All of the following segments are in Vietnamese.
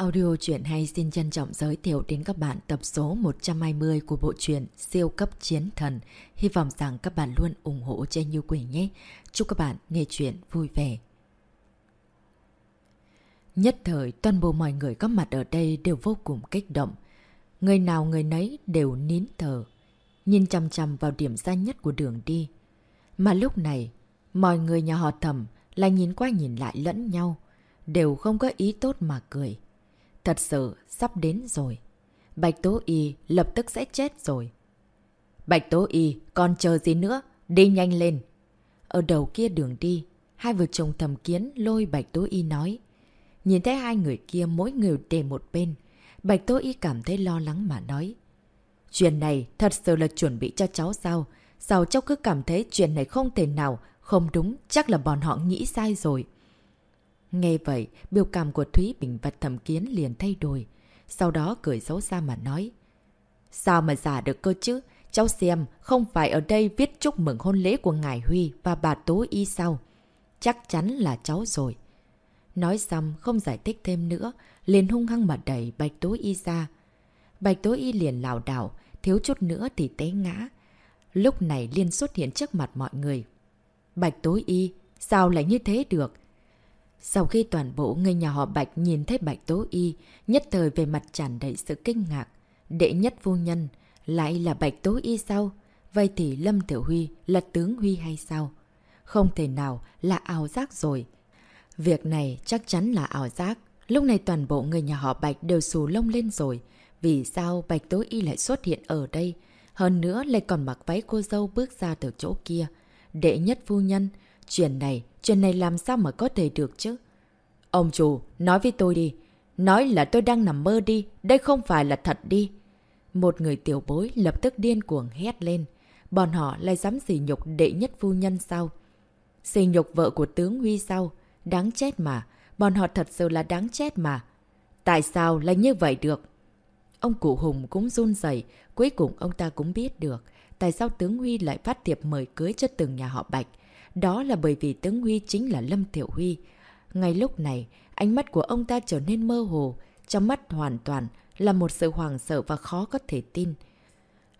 Audio truyện hay xin trân trọng giới thiệu đến các bạn tập số 120 của bộ truyện Siêu cấp chiến thần. Hy vọng rằng các bạn luôn ủng hộ cho Như Quỳnh nhé. Chúc các bạn nghe truyện vui vẻ. Nhất thời, toàn bộ mọi người có mặt ở đây đều vô cùng kích động. Người nào người nấy đều nín thở, nhìn chăm chăm vào điểm xa nhất của đường đi. Mà lúc này, mọi người nhà họ thầm lại nhìn qua nhìn lại lẫn nhau, đều không có ý tốt mà cười. Thật sự, sắp đến rồi. Bạch Tố Y lập tức sẽ chết rồi. Bạch Tố Y, còn chờ gì nữa? Đi nhanh lên. Ở đầu kia đường đi, hai vợ chồng thầm kiến lôi Bạch Tố Y nói. Nhìn thấy hai người kia mỗi người để một bên. Bạch Tố Y cảm thấy lo lắng mà nói. Chuyện này thật sự là chuẩn bị cho cháu sao? Sao cháu cứ cảm thấy chuyện này không thể nào, không đúng, chắc là bọn họ nghĩ sai rồi. Nghe vậy, biểu cảm của Thúy Bình và thẩm kiến liền thay đổi. Sau đó cười xấu xa mà nói. Sao mà giả được cơ chứ? Cháu xem, không phải ở đây viết chúc mừng hôn lễ của Ngài Huy và bà Tố Y sao? Chắc chắn là cháu rồi. Nói xong, không giải thích thêm nữa, liền hung hăng mà đẩy Bạch Tố Y ra. Bạch Tố Y liền lào đảo, thiếu chút nữa thì té ngã. Lúc này liên xuất hiện trước mặt mọi người. Bạch Tố Y, sao lại như thế được? Sau khi toàn bộ người nhà họ Bạch nhìn thấy Bạch Tố Y, nhất thời về mặt tràn đầy sự kinh ngạc. Đệ nhất vô nhân, lại là Bạch Tố Y sao? Vậy thì Lâm Tiểu Huy là tướng Huy hay sao? Không thể nào là ảo giác rồi. Việc này chắc chắn là ảo giác. Lúc này toàn bộ người nhà họ Bạch đều xù lông lên rồi. Vì sao Bạch Tố Y lại xuất hiện ở đây? Hơn nữa lại còn mặc váy cô dâu bước ra từ chỗ kia. Đệ nhất phu nhân, chuyện này Chuyện này làm sao mà có thể được chứ? Ông chủ, nói với tôi đi. Nói là tôi đang nằm mơ đi, đây không phải là thật đi. Một người tiểu bối lập tức điên cuồng hét lên. Bọn họ lại dám xỉ nhục đệ nhất phu nhân sao? Xỉ nhục vợ của tướng Huy sao? Đáng chết mà. Bọn họ thật sự là đáng chết mà. Tại sao lại như vậy được? Ông cụ Hùng cũng run dậy, cuối cùng ông ta cũng biết được tại sao tướng Huy lại phát tiệp mời cưới cho từng nhà họ Bạch. Đó là bởi vì tướng Huy chính là Lâm Tiểu Huy. Ngay lúc này, ánh mắt của ông ta trở nên mơ hồ, trong mắt hoàn toàn là một sự hoàng sợ và khó có thể tin.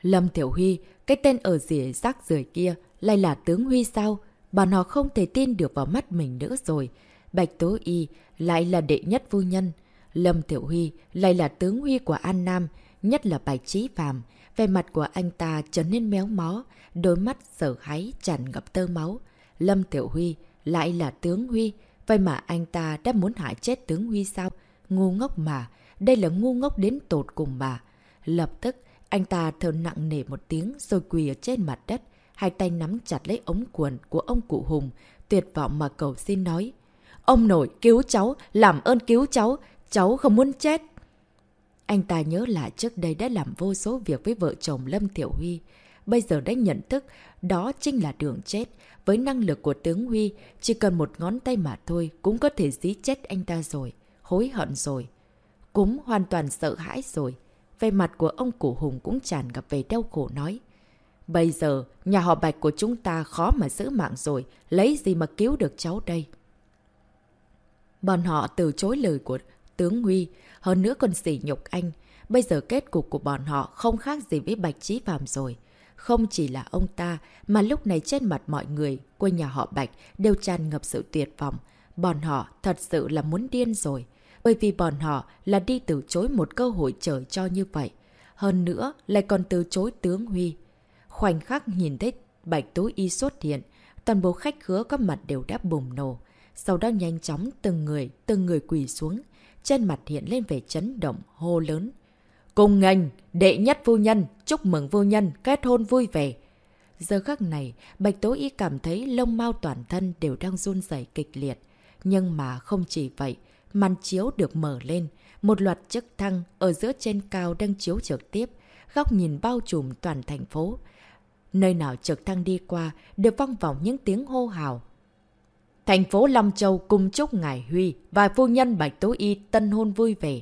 Lâm Tiểu Huy, cái tên ở rỉa rác rưởi kia, lại là tướng Huy sao? Bọn họ không thể tin được vào mắt mình nữa rồi. Bạch Tố Y lại là đệ nhất phu nhân. Lâm Tiểu Huy lại là tướng Huy của An Nam, nhất là Bạch Trí Phàm. Về mặt của anh ta trở nên méo mó, đôi mắt sở hái tràn ngập tơ máu. Lâm Tiểu Huy lại là tướng Huy, vậy mà anh ta đã muốn hại chết tướng Huy sao? Ngu ngốc mà, đây là ngu ngốc đến tột cùng mà. Lập tức, anh ta thở nặng nề một tiếng rồi quỳ ở trên mặt đất, hai tay nắm chặt lấy ống quần của ông cụ Hùng, tuyệt vọng mà cầu xin nói. Ông nội, cứu cháu, làm ơn cứu cháu, cháu không muốn chết. Anh ta nhớ lại trước đây đã làm vô số việc với vợ chồng Lâm Tiểu Huy. Bây giờ đã nhận thức đó chính là đường chết. Với năng lực của tướng Huy, chỉ cần một ngón tay mà thôi cũng có thể dí chết anh ta rồi. Hối hận rồi. Cũng hoàn toàn sợ hãi rồi. Về mặt của ông cụ Hùng cũng tràn gặp về đau khổ nói. Bây giờ, nhà họ Bạch của chúng ta khó mà giữ mạng rồi. Lấy gì mà cứu được cháu đây? Bọn họ từ chối lời của tướng Huy, hơn nữa còn sỉ nhục anh. Bây giờ kết cục của bọn họ không khác gì với Bạch Trí Phạm rồi. Không chỉ là ông ta, mà lúc này trên mặt mọi người, quê nhà họ Bạch đều tràn ngập sự tuyệt vọng. Bọn họ thật sự là muốn điên rồi. Bởi vì bọn họ là đi từ chối một cơ hội trời cho như vậy. Hơn nữa, lại còn từ chối tướng Huy. Khoảnh khắc nhìn thấy Bạch tú Y xuất hiện, toàn bộ khách khứa có mặt đều đã bùng nổ. Sau đó nhanh chóng từng người, từng người quỳ xuống. Trên mặt hiện lên vẻ chấn động, hô lớn. Cùng ngành, đệ nhất phu nhân, chúc mừng phu nhân, kết hôn vui vẻ. Giờ khắc này, Bạch Tố Y cảm thấy lông mau toàn thân đều đang run rẩy kịch liệt. Nhưng mà không chỉ vậy, màn chiếu được mở lên, một loạt chức thăng ở giữa trên cao đang chiếu trực tiếp, góc nhìn bao trùm toàn thành phố. Nơi nào trực thăng đi qua đều vang vọng những tiếng hô hào. Thành phố Long Châu cùng chúc Ngài Huy và phu nhân Bạch Tố Y tân hôn vui vẻ.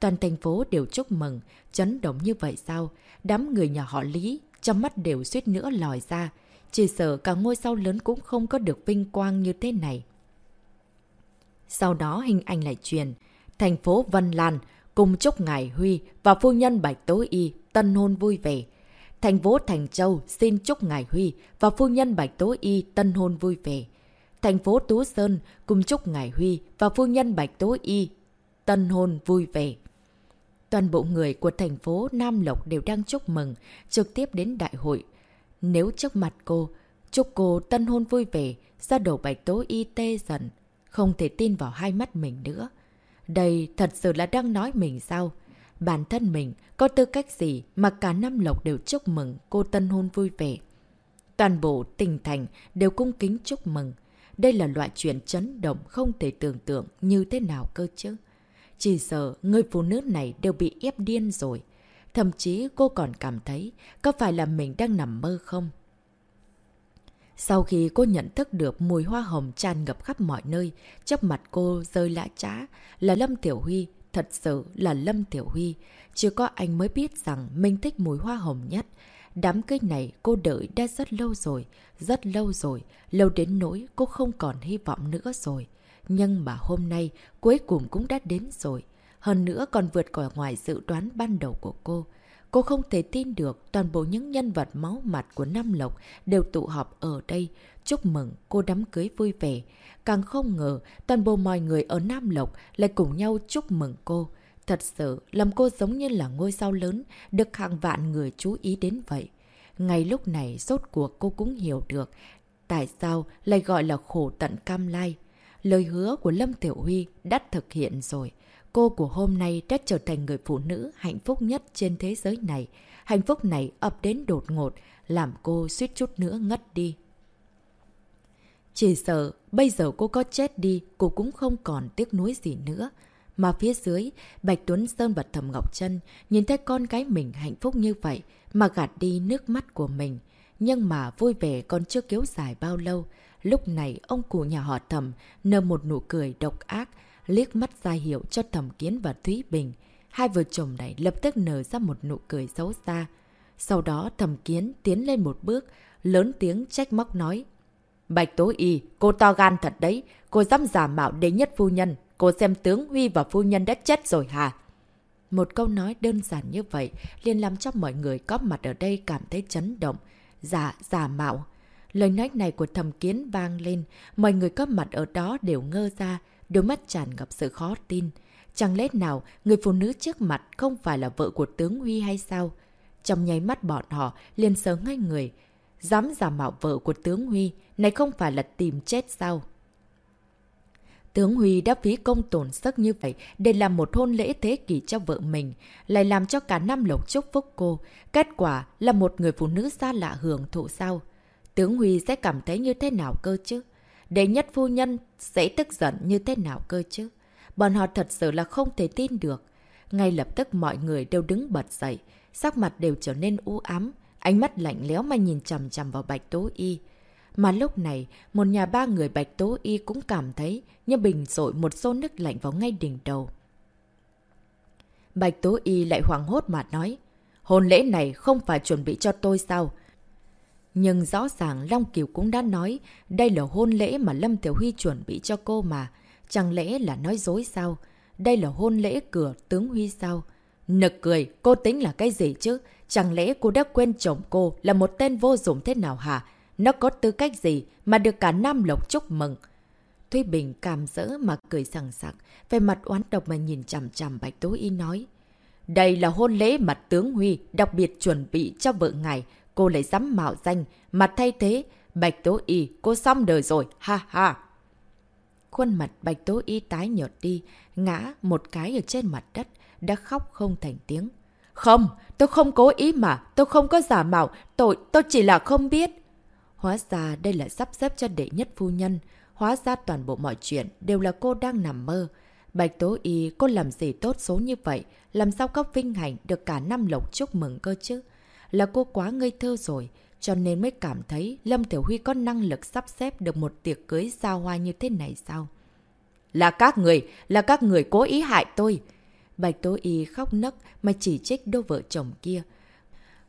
Toàn thành phố đều chúc mừng, chấn động như vậy sao? Đám người nhà họ Lý, trong mắt đều suýt nữa lòi ra. Chỉ sợ cả ngôi sao lớn cũng không có được vinh quang như thế này. Sau đó hình ảnh lại truyền, thành phố Vân Lan, cùng chúc Ngài Huy và phu nhân Bạch Tố Y tân hôn vui vẻ. Thành phố Thành Châu xin chúc Ngài Huy và phu nhân Bạch Tố Y tân hôn vui vẻ. Thành phố Tú Sơn cùng chúc Ngài Huy và phu nhân Bạch Tố Y tân hôn vui vẻ. Toàn bộ người của thành phố Nam Lộc đều đang chúc mừng, trực tiếp đến đại hội. Nếu trước mặt cô, chúc cô tân hôn vui vẻ, ra đầu Bạch Tố Y tê dần, không thể tin vào hai mắt mình nữa. Đây thật sự là đang nói mình sao? Bản thân mình có tư cách gì mà cả Nam lộc đều chúc mừng cô tân hôn vui vẻ. Toàn bộ tình thành đều cung kính chúc mừng. Đây là loại chuyện chấn động không thể tưởng tượng như thế nào cơ chứ. Chỉ sợ người phụ nữ này đều bị ép điên rồi. Thậm chí cô còn cảm thấy có phải là mình đang nằm mơ không? Sau khi cô nhận thức được mùi hoa hồng tràn ngập khắp mọi nơi, chấp mặt cô rơi lã trá là Lâm Tiểu Huy, thật sự là Lâm Tiểu Huy. Chỉ có anh mới biết rằng mình thích mùi hoa hồng nhất. Đám cưới này cô đợi đã rất lâu rồi, rất lâu rồi, lâu đến nỗi cô không còn hy vọng nữa rồi. Nhưng mà hôm nay cuối cùng cũng đã đến rồi. Hơn nữa còn vượt khỏi ngoài dự đoán ban đầu của cô. Cô không thể tin được toàn bộ những nhân vật máu mặt của Nam Lộc đều tụ họp ở đây, chúc mừng cô đám cưới vui vẻ. Càng không ngờ toàn bộ mọi người ở Nam Lộc lại cùng nhau chúc mừng cô. Thật sự, làm cô giống như là ngôi sao lớn, được hàng vạn người chú ý đến vậy. Ngay lúc này, rốt cuộc cô cũng hiểu được tại sao lại gọi là khổ tận cam lai. Lời hứa của Lâm Tiểu Huy đã thực hiện rồi. Cô của hôm nay đã trở thành người phụ nữ hạnh phúc nhất trên thế giới này. Hạnh phúc này ập đến đột ngột, làm cô suýt chút nữa ngất đi. Chỉ sợ, bây giờ cô có chết đi, cô cũng không còn tiếc nuối gì nữa. Mà phía dưới, Bạch Tuấn Sơn và Thầm Ngọc Trân nhìn thấy con cái mình hạnh phúc như vậy mà gạt đi nước mắt của mình. Nhưng mà vui vẻ còn chưa kéo dài bao lâu. Lúc này, ông cụ nhà họ Thầm nở một nụ cười độc ác, liếc mắt ra hiệu cho Thẩm Kiến và Thúy Bình. Hai vợ chồng này lập tức nở ra một nụ cười xấu xa. Sau đó Thẩm Kiến tiến lên một bước, lớn tiếng trách móc nói. Bạch Tố Y, cô to gan thật đấy, cô dám giả mạo đế nhất phu nhân, cô xem tướng Huy và phu nhân đã chết rồi hả? Một câu nói đơn giản như vậy liền làm cho mọi người có mặt ở đây cảm thấy chấn động. Giả, giả mạo. Lời nói này của thầm kiến vang lên, mọi người có mặt ở đó đều ngơ ra, đôi mắt tràn ngập sự khó tin. Chẳng lẽ nào người phụ nữ trước mặt không phải là vợ của tướng Huy hay sao? Trong nháy mắt bọn họ liền sớm ngay người. Dám giả mạo vợ của tướng Huy, này không phải là tìm chết sao? Tướng Huy đã phí công tổn sức như vậy để làm một hôn lễ thế kỷ cho vợ mình, lại làm cho cả năm lộc chúc phúc cô. Kết quả là một người phụ nữ xa lạ hưởng thụ sao? Tướng Huy sẽ cảm thấy như thế nào cơ chứ? Đệ nhất phu nhân sẽ tức giận như thế nào cơ chứ? Bọn họ thật sự là không thể tin được. Ngay lập tức mọi người đều đứng bật dậy, sắc mặt đều trở nên u ám, ánh mắt lạnh lẽo mà nhìn chằm chằm vào Bạch Tố Y. Mà lúc này, một nhà ba người Bạch Tố Y cũng cảm thấy như bình rội một xô nước lạnh vào ngay đỉnh đầu. Bạch Tố Y lại hoảng hốt mà nói, hôn lễ này không phải chuẩn bị cho tôi sao? Nhưng rõ ràng Long Kiều cũng đã nói đây là hôn lễ mà Lâm Tiểu Huy chuẩn bị cho cô mà. Chẳng lẽ là nói dối sao? Đây là hôn lễ cửa tướng Huy sao? Nực cười, cô tính là cái gì chứ? Chẳng lẽ cô đã quên chồng cô là một tên vô dụng thế nào hả? Nó có tư cách gì mà được cả Nam Lộc chúc mừng? Thuy Bình cảm rỡ mà cười sẵn sặc, về mặt oán độc mà nhìn chằm chằm Bạch Tố Y nói. Đây là hôn lễ mà tướng Huy đặc biệt chuẩn bị cho vợ ngài, cô lại dám mạo danh, mặt thay thế. Bạch Tố Y, cô xong đời rồi, ha ha. Khuôn mặt Bạch Tố Y tái nhợt đi, ngã một cái ở trên mặt đất, đã khóc không thành tiếng. Không, tôi không cố ý mà, tôi không có giả mạo, tôi, tôi chỉ là không biết. Hóa ra đây là sắp xếp cho đệ nhất phu nhân. Hóa ra toàn bộ mọi chuyện đều là cô đang nằm mơ. Bạch Tố Y, cô làm gì tốt số như vậy? Làm sao có vinh hạnh được cả năm lộc chúc mừng cơ chứ? Là cô quá ngây thơ rồi, cho nên mới cảm thấy Lâm Tiểu Huy có năng lực sắp xếp được một tiệc cưới xa hoa như thế này sao? Là các người, là các người cố ý hại tôi. Bạch Tố Y khóc nấc mà chỉ trích đôi vợ chồng kia.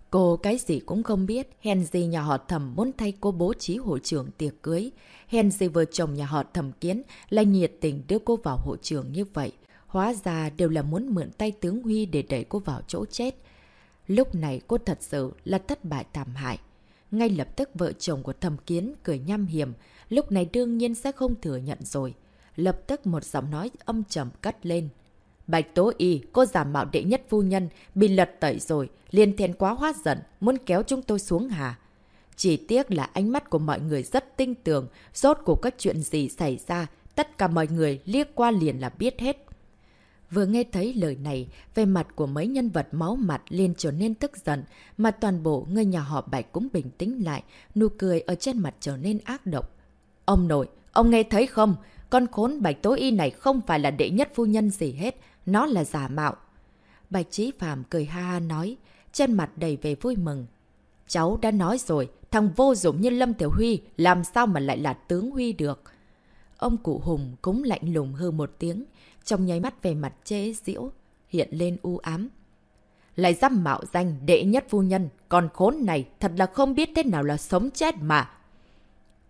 Cô cái gì cũng không biết, hèn gì nhà họ thẩm muốn thay cô bố trí hội trưởng tiệc cưới. Hèn gì vợ chồng nhà họ thẩm kiến lại nhiệt tình đưa cô vào hội trường như vậy. Hóa ra đều là muốn mượn tay tướng Huy để đẩy cô vào chỗ chết. Lúc này cô thật sự là thất bại thảm hại. Ngay lập tức vợ chồng của thầm kiến cười nham hiểm, lúc này đương nhiên sẽ không thừa nhận rồi. Lập tức một giọng nói âm trầm cất lên. Bạch Tố Y, cô giả mạo đệ nhất phu nhân, bị lật tẩy rồi, liền thiên quá hóa giận, muốn kéo chúng tôi xuống hà. Chỉ tiếc là ánh mắt của mọi người rất tinh tường, rốt của các chuyện gì xảy ra, tất cả mọi người liếc qua liền là biết hết. Vừa nghe thấy lời này, về mặt của mấy nhân vật máu mặt liền trở nên tức giận, mà toàn bộ người nhà họ Bạch cũng bình tĩnh lại, nụ cười ở trên mặt trở nên ác độc. Ông nội, ông nghe thấy không? Con khốn Bạch Tố Y này không phải là đệ nhất phu nhân gì hết, nó là giả mạo. Bạch Trí Phạm cười ha ha nói, trên mặt đầy về vui mừng. Cháu đã nói rồi, thằng vô dụng như Lâm Tiểu Huy làm sao mà lại là tướng Huy được. Ông cụ Hùng cũng lạnh lùng hư một tiếng, trong nháy mắt về mặt chế diễu, hiện lên u ám. Lại dám mạo danh đệ nhất phu nhân, còn khốn này thật là không biết thế nào là sống chết mà.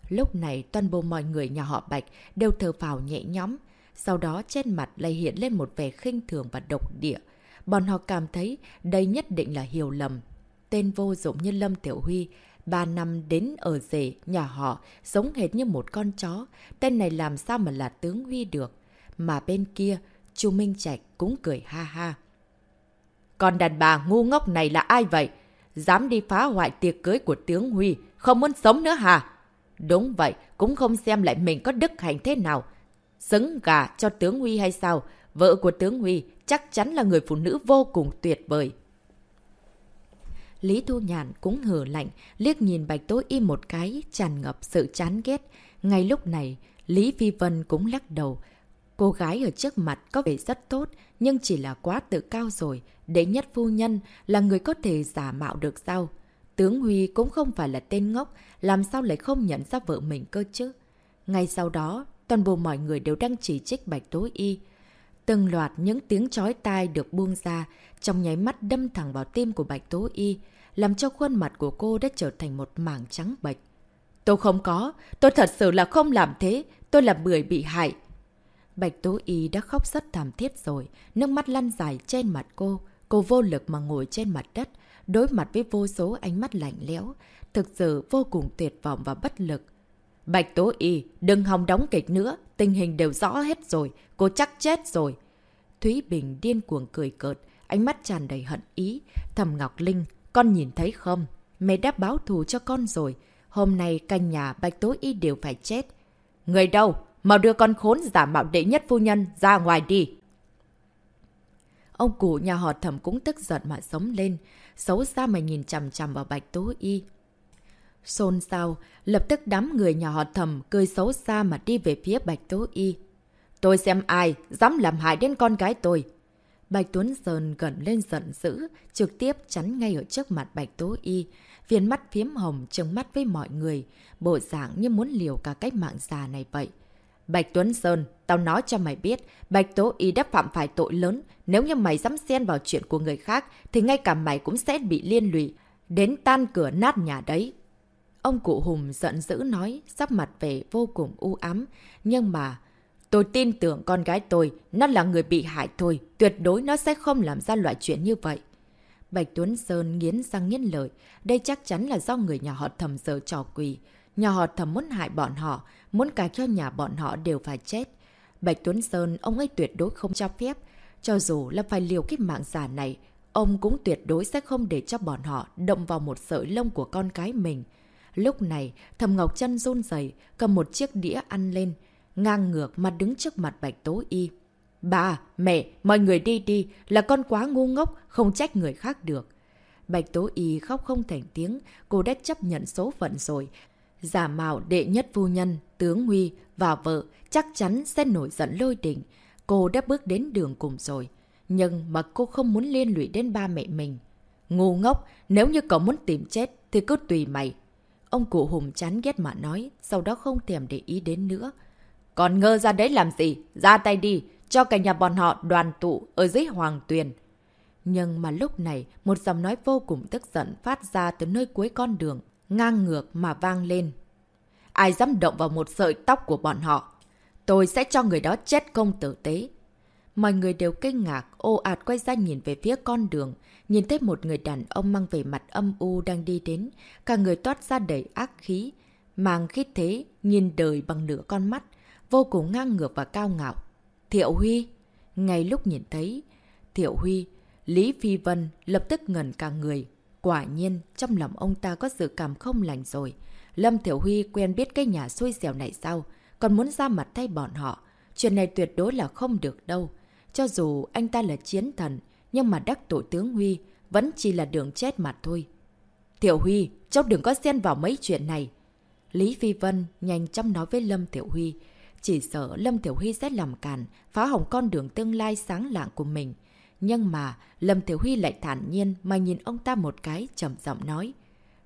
Lúc này toàn bộ mọi người nhà họ Bạch đều thở vào nhẹ nhõm, sau đó trên mặt lại hiện lên một vẻ khinh thường và độc địa. Bọn họ cảm thấy đây nhất định là hiểu lầm. Tên vô dụng như Lâm Tiểu Huy, ba năm đến ở rể nhà họ, giống hệt như một con chó. Tên này làm sao mà là tướng Huy được. Mà bên kia, chu Minh Trạch cũng cười ha ha. Còn đàn bà ngu ngốc này là ai vậy? Dám đi phá hoại tiệc cưới của tướng Huy, không muốn sống nữa hả? Đúng vậy, cũng không xem lại mình có đức hành thế nào. Xứng gà cho tướng Huy hay sao? Vợ của tướng Huy chắc chắn là người phụ nữ vô cùng tuyệt vời. Lý Thu Nhàn cũng hử lạnh, liếc nhìn Bạch Tố Y một cái, tràn ngập sự chán ghét. Ngay lúc này, Lý Phi Vân cũng lắc đầu. Cô gái ở trước mặt có vẻ rất tốt, nhưng chỉ là quá tự cao rồi. Đệ nhất phu nhân là người có thể giả mạo được sao? Tướng Huy cũng không phải là tên ngốc, làm sao lại không nhận ra vợ mình cơ chứ? Ngay sau đó, toàn bộ mọi người đều đang chỉ trích Bạch Tố Y. Từng loạt những tiếng chói tai được buông ra, trong nháy mắt đâm thẳng vào tim của Bạch Tố Y, làm cho khuôn mặt của cô đã trở thành một mảng trắng bệch. Tôi không có, tôi thật sự là không làm thế, tôi là người bị hại. Bạch Tố Y đã khóc rất thảm thiết rồi, nước mắt lăn dài trên mặt cô. Cô vô lực mà ngồi trên mặt đất, đối mặt với vô số ánh mắt lạnh lẽo, thực sự vô cùng tuyệt vọng và bất lực. Bạch Tố Y, đừng hòng đóng kịch nữa, tình hình đều rõ hết rồi, cô chắc chết rồi. Thúy Bình điên cuồng cười cợt, ánh mắt tràn đầy hận ý. Thầm Ngọc Linh, con nhìn thấy không? Mẹ đã báo thù cho con rồi. Hôm nay canh nhà Bạch Tố Y đều phải chết. Người đâu? Mau đưa con khốn giả mạo đệ nhất phu nhân ra ngoài đi. Ông cụ nhà họ thẩm cũng tức giận mà sống lên, xấu xa mà nhìn chằm chằm vào Bạch Tố Y. Xôn xao, lập tức đám người nhà họ thẩm cười xấu xa mà đi về phía Bạch Tố Y. Tôi xem ai dám làm hại đến con gái tôi. Bạch Tuấn Sơn gần lên giận dữ, trực tiếp chắn ngay ở trước mặt Bạch Tố Y. Viên mắt phiếm hồng trừng mắt với mọi người, bộ dạng như muốn liều cả cách mạng già này vậy. Bạch Tuấn Sơn, tao nói cho mày biết, Bạch Tố Y đã phạm phải tội lớn. Nếu như mày dám xen vào chuyện của người khác, thì ngay cả mày cũng sẽ bị liên lụy. Đến tan cửa nát nhà đấy. Ông cụ Hùng giận dữ nói, sắp mặt về vô cùng u ám. Nhưng mà, tôi tin tưởng con gái tôi, nó là người bị hại thôi. Tuyệt đối nó sẽ không làm ra loại chuyện như vậy. Bạch Tuấn Sơn nghiến răng nghiến lợi. Đây chắc chắn là do người nhà họ thầm giờ trò quỳ. Nhà họ thầm muốn hại bọn họ, muốn cả cho nhà bọn họ đều phải chết. Bạch Tuấn Sơn, ông ấy tuyệt đối không cho phép. Cho dù là phải liều cái mạng giả này, ông cũng tuyệt đối sẽ không để cho bọn họ động vào một sợi lông của con cái mình. Lúc này, Thầm Ngọc chân run rẩy cầm một chiếc đĩa ăn lên, ngang ngược mà đứng trước mặt Bạch Tố Y. Bà, mẹ, mọi người đi đi, là con quá ngu ngốc, không trách người khác được. Bạch Tố Y khóc không thành tiếng, cô đã chấp nhận số phận rồi. Giả mạo đệ nhất phu nhân, tướng Huy và vợ chắc chắn sẽ nổi giận lôi đỉnh. Cô đã bước đến đường cùng rồi. Nhưng mà cô không muốn liên lụy đến ba mẹ mình. Ngu ngốc, nếu như cậu muốn tìm chết thì cứ tùy mày. Ông cụ Hùng chán ghét mà nói, sau đó không thèm để ý đến nữa. Còn ngơ ra đấy làm gì? Ra tay đi, cho cả nhà bọn họ đoàn tụ ở dưới hoàng tuyền. Nhưng mà lúc này, một giọng nói vô cùng tức giận phát ra từ nơi cuối con đường, ngang ngược mà vang lên. Ai dám động vào một sợi tóc của bọn họ? Tôi sẽ cho người đó chết công tử tế. Mọi người đều kinh ngạc, ô ạt quay ra nhìn về phía con đường. Nhìn thấy một người đàn ông mang về mặt âm u đang đi đến. Cả người toát ra đầy ác khí. Mang khí thế, nhìn đời bằng nửa con mắt. Vô cùng ngang ngược và cao ngạo. Thiệu Huy! Ngay lúc nhìn thấy Thiệu Huy, Lý Phi Vân lập tức ngẩn cả người. Quả nhiên, trong lòng ông ta có sự cảm không lành rồi. Lâm Thiểu Huy quen biết cái nhà xui xẻo này sao? Còn muốn ra mặt thay bọn họ. Chuyện này tuyệt đối là không được đâu. Cho dù anh ta là chiến thần, nhưng mà đắc tội tướng Huy vẫn chỉ là đường chết mặt thôi. Thiểu Huy, cháu đừng có xen vào mấy chuyện này. Lý Phi Vân nhanh chóng nói với Lâm Thiểu Huy. Chỉ sợ Lâm Thiểu Huy sẽ làm càn, phá hỏng con đường tương lai sáng lạng của mình. Nhưng mà Lâm Tiểu Huy lại thản nhiên mà nhìn ông ta một cái trầm giọng nói.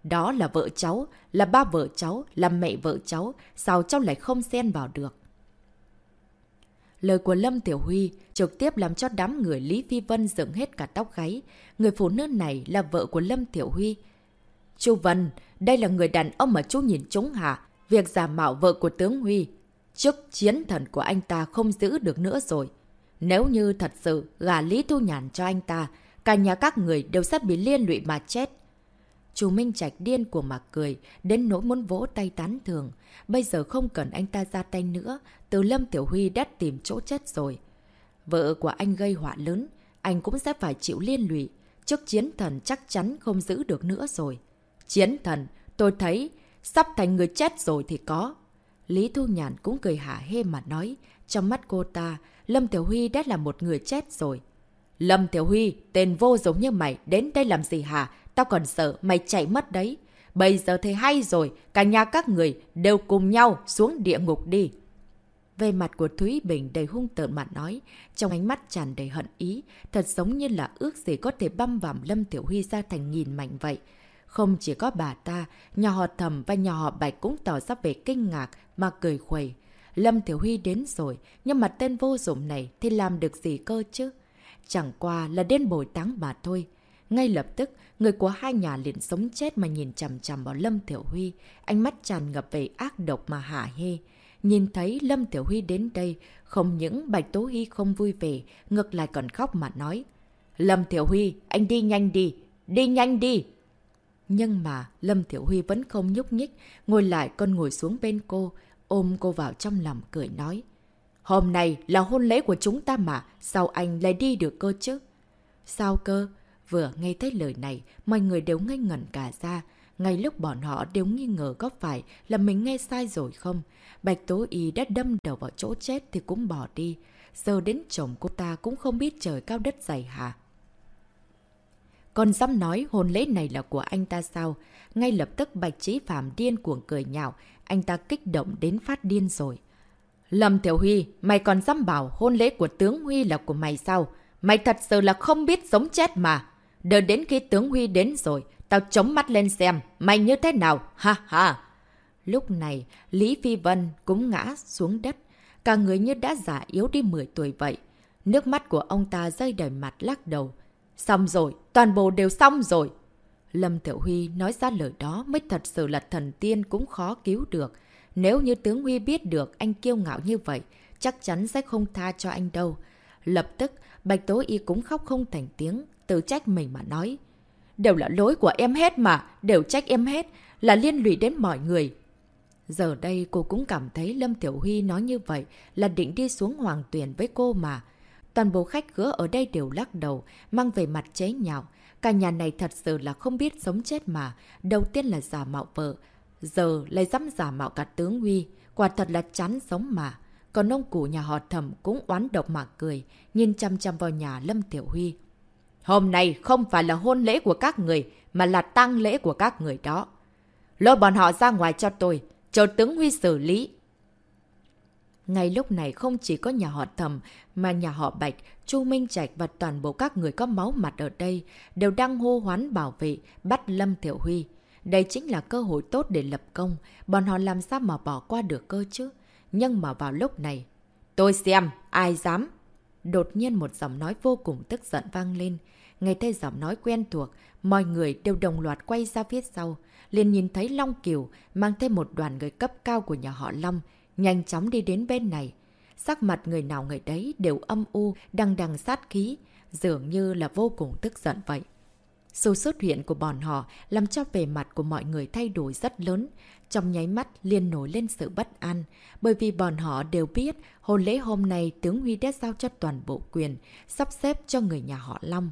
Đó là vợ cháu, là ba vợ cháu, là mẹ vợ cháu, sao cháu lại không xen vào được? Lời của Lâm Tiểu Huy trực tiếp làm cho đám người Lý Phi Vân dựng hết cả tóc gáy. Người phụ nữ này là vợ của Lâm Tiểu Huy. Chú Vân, đây là người đàn ông mà chú nhìn trúng hả? Việc giả mạo vợ của tướng Huy. Chức chiến thần của anh ta không giữ được nữa rồi. Nếu như thật sự gả Lý Thu Nhàn cho anh ta, cả nhà các người đều sắp bị liên lụy mà chết. Chú Minh Trạch điên của mà cười, đến nỗi muốn vỗ tay tán thường. Bây giờ không cần anh ta ra tay nữa, từ Lâm Tiểu Huy đã tìm chỗ chết rồi. Vợ của anh gây họa lớn, anh cũng sẽ phải chịu liên lụy. Trước chiến thần chắc chắn không giữ được nữa rồi. Chiến thần, tôi thấy sắp thành người chết rồi thì có. Lý Thu Nhàn cũng cười hả hê mà nói, trong mắt cô ta, Lâm Tiểu Huy đã là một người chết rồi. Lâm Tiểu Huy, tên vô giống như mày, đến đây làm gì hả? Tao còn sợ mày chạy mất đấy. Bây giờ thì hay rồi, cả nhà các người đều cùng nhau xuống địa ngục đi. Về mặt của Thúy Bình đầy hung tợn mà nói, trong ánh mắt tràn đầy hận ý, thật giống như là ước gì có thể băm vằm Lâm Tiểu Huy ra thành nghìn mảnh vậy. Không chỉ có bà ta, nhà họ thầm và nhà họ bạch cũng tỏ ra về kinh ngạc mà cười khuẩy. Lâm Tiểu Huy đến rồi, nhưng mà tên vô dụng này thì làm được gì cơ chứ? Chẳng qua là đến bồi táng bà thôi. Ngay lập tức, người của hai nhà liền sống chết mà nhìn chằm chằm vào Lâm Tiểu Huy, ánh mắt tràn ngập về ác độc mà hả hê. Nhìn thấy Lâm Tiểu Huy đến đây, không những Bạch Tố Hy không vui vẻ, ngược lại còn khóc mà nói. Lâm Tiểu Huy, anh đi nhanh đi, đi nhanh đi! Nhưng mà Lâm Tiểu Huy vẫn không nhúc nhích, ngồi lại còn ngồi xuống bên cô, ôm cô vào trong lòng cười nói. Hôm nay là hôn lễ của chúng ta mà, sao anh lại đi được cơ chứ? Sao cơ? Vừa nghe thấy lời này, mọi người đều ngây ngẩn cả ra. Ngay lúc bọn họ đều nghi ngờ có phải là mình nghe sai rồi không? Bạch Tố Y đã đâm đầu vào chỗ chết thì cũng bỏ đi. Giờ đến chồng cô ta cũng không biết trời cao đất dày hả? Còn dám nói hôn lễ này là của anh ta sao? Ngay lập tức Bạch Trí Phạm điên cuồng cười nhạo, anh ta kích động đến phát điên rồi. Lâm Tiểu Huy, mày còn dám bảo hôn lễ của tướng Huy là của mày sao? Mày thật sự là không biết sống chết mà. Đợi đến khi tướng Huy đến rồi, tao chống mắt lên xem, mày như thế nào, ha ha. Lúc này, Lý Phi Vân cũng ngã xuống đất, cả người như đã già yếu đi 10 tuổi vậy. Nước mắt của ông ta rơi đầy mặt lắc đầu. Xong rồi, toàn bộ đều xong rồi. Lâm Tiểu Huy nói ra lời đó mới thật sự là thần tiên cũng khó cứu được. Nếu như tướng Huy biết được anh kiêu ngạo như vậy, chắc chắn sẽ không tha cho anh đâu. Lập tức, Bạch Tố Y cũng khóc không thành tiếng, tự trách mình mà nói. Đều là lỗi của em hết mà, đều trách em hết, là liên lụy đến mọi người. Giờ đây cô cũng cảm thấy Lâm Tiểu Huy nói như vậy là định đi xuống hoàng tuyển với cô mà. Toàn bộ khách khứa ở đây đều lắc đầu, mang về mặt chế nhạo. Cả nhà này thật sự là không biết sống chết mà. Đầu tiên là giả mạo vợ, giờ lại dám giả mạo cả tướng Huy. Quả thật là chán sống mà. Còn ông cụ nhà họ thẩm cũng oán độc mà cười, nhìn chăm chăm vào nhà Lâm Tiểu Huy. Hôm nay không phải là hôn lễ của các người, mà là tang lễ của các người đó. Lôi bọn họ ra ngoài cho tôi, chờ tướng Huy xử lý. Ngay lúc này không chỉ có nhà họ thầm, mà nhà họ Bạch, Chu Minh Trạch và toàn bộ các người có máu mặt ở đây đều đang hô hoán bảo vệ, bắt Lâm Thiểu Huy. Đây chính là cơ hội tốt để lập công, bọn họ làm sao mà bỏ qua được cơ chứ. Nhưng mà vào lúc này, tôi xem, ai dám? Đột nhiên một giọng nói vô cùng tức giận vang lên. Nghe thấy giọng nói quen thuộc, mọi người đều đồng loạt quay ra phía sau. liền nhìn thấy Long Kiều mang thêm một đoàn người cấp cao của nhà họ Long, nhanh chóng đi đến bên này. sắc mặt người nào người đấy đều âm u, đằng đằng sát khí, dường như là vô cùng tức giận vậy. Sự xuất hiện của bọn họ làm cho vẻ mặt của mọi người thay đổi rất lớn. Trong nháy mắt liên nổi lên sự bất an, bởi vì bọn họ đều biết hôn lễ hôm nay tướng Huy đã giao cho toàn bộ quyền, sắp xếp cho người nhà họ Long.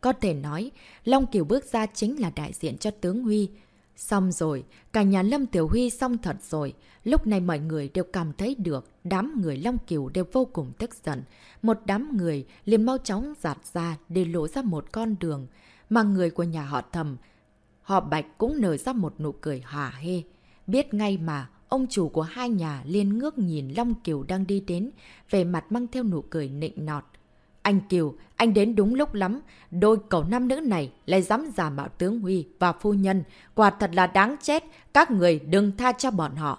Có thể nói, Long Kiều bước ra chính là đại diện cho tướng Huy. Xong rồi, cả nhà Lâm Tiểu Huy xong thật rồi. Lúc này mọi người đều cảm thấy được, đám người Long Kiều đều vô cùng tức giận. Một đám người liền mau chóng giạt ra để lộ ra một con đường. Mà người của nhà họ thầm, họ Bạch cũng nở ra một nụ cười hả hê. Biết ngay mà, ông chủ của hai nhà liên ngước nhìn Long Kiều đang đi đến, về mặt mang theo nụ cười nịnh nọt. Anh Kiều, anh đến đúng lúc lắm. Đôi cậu nam nữ này lại dám giả mạo tướng Huy và phu nhân. Quả thật là đáng chết. Các người đừng tha cho bọn họ.